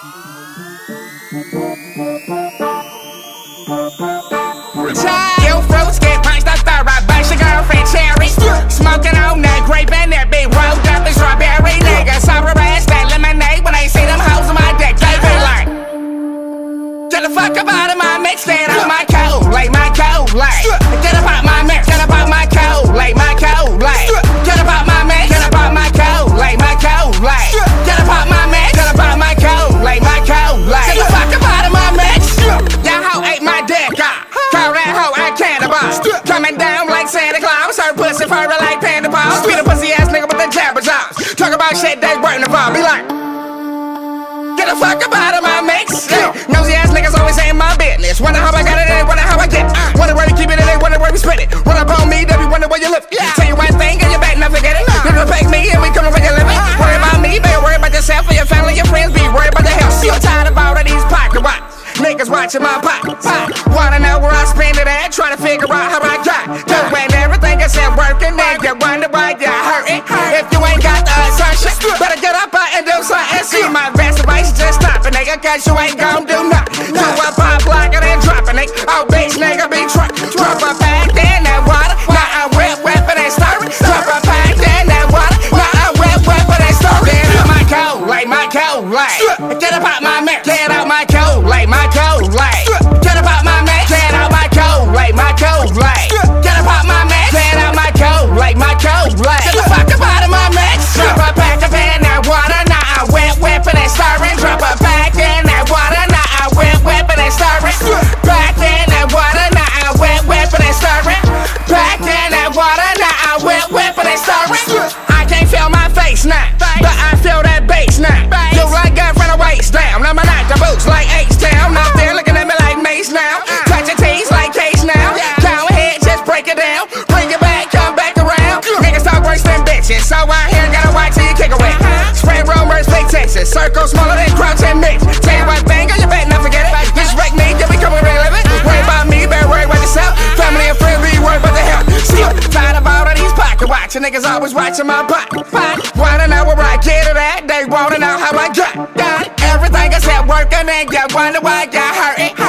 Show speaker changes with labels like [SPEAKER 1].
[SPEAKER 1] You fruits get punched your girlfriend cherry. Smoking on that grape and that big strawberry nigga. Ass that lemonade when I see them hoes my dick. They be like, fuck up my mix, stand out my About shit that's worth the Be like. Get the fuck up out of my mix. Yeah. Nosy ass niggas always saying my business. Wonder how I got it in, wonder how I get it. Uh, wonder where you keep it in, wonder where we spit it. Run up on me, then we wonder where you live. Yeah. Tell you one thing, and you better not forget it. You don't pay me, and we coming where you living. Worry about me, baby, worry about yourself and your family, your friends. Be worried about the health. I'm tired of all of these pocket watch. Niggas watching my pockets. Wanna know where I spend it at? Trying to figure out how nigga, cause you ain't gon' do nothing. Do a pop lock it and drop it, nigga. Oh, bitch, nigga, be truck. Drop a pack in that water. Now I whip, weapon and stir it. Drop a pack in that water. Now I whip, weapon and stir it. Get out my cold, like my cold, like. Get up out my face now, but I feel that bass now. You like girlfriend a waist down. Now my night the boots like H down. Out there looking at me like Mace now. Uh-uh. Touch your teeth like Case now. Go ahead, just break it down. Bring it back, come back around. Uh-huh. Niggas talk worse than bitches, so I here gotta watch till you kick away. Uh-huh. Spread rumors, fake Texas. Circle smaller than watching. Niggas always watching my butt. pocket. Wanna know where I get it at? They wanna know how I got. Got it. Everything is at work and then you wonder why you hurt.